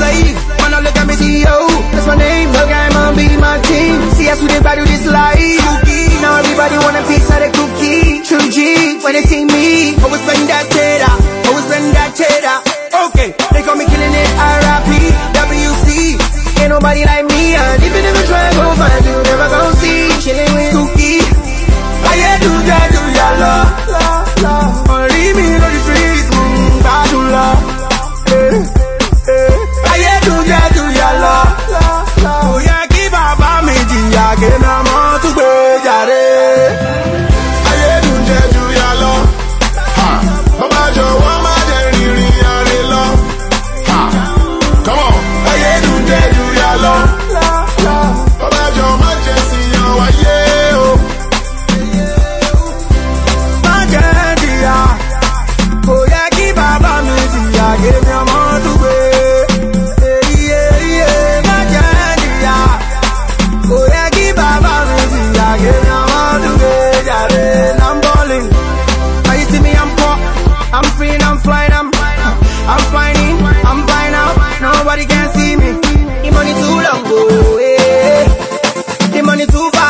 slave. Wanna look at me, CEO, that's my name. Look, I'm on be my team. See us who they value this life. Cookie. Now everybody want a piece of the cookie. True G, when they see me, always spend that cheddar, always spend that cheddar. Okay, they call me killing it, R.I.P. WC, ain't nobody like me. And even if you try and go find you, never gonna see. Chilling with Cookie, I yeah, do that, do that, love. I'm fine, I'm fine now, nobody can see me. The money too long, go away. The money too far.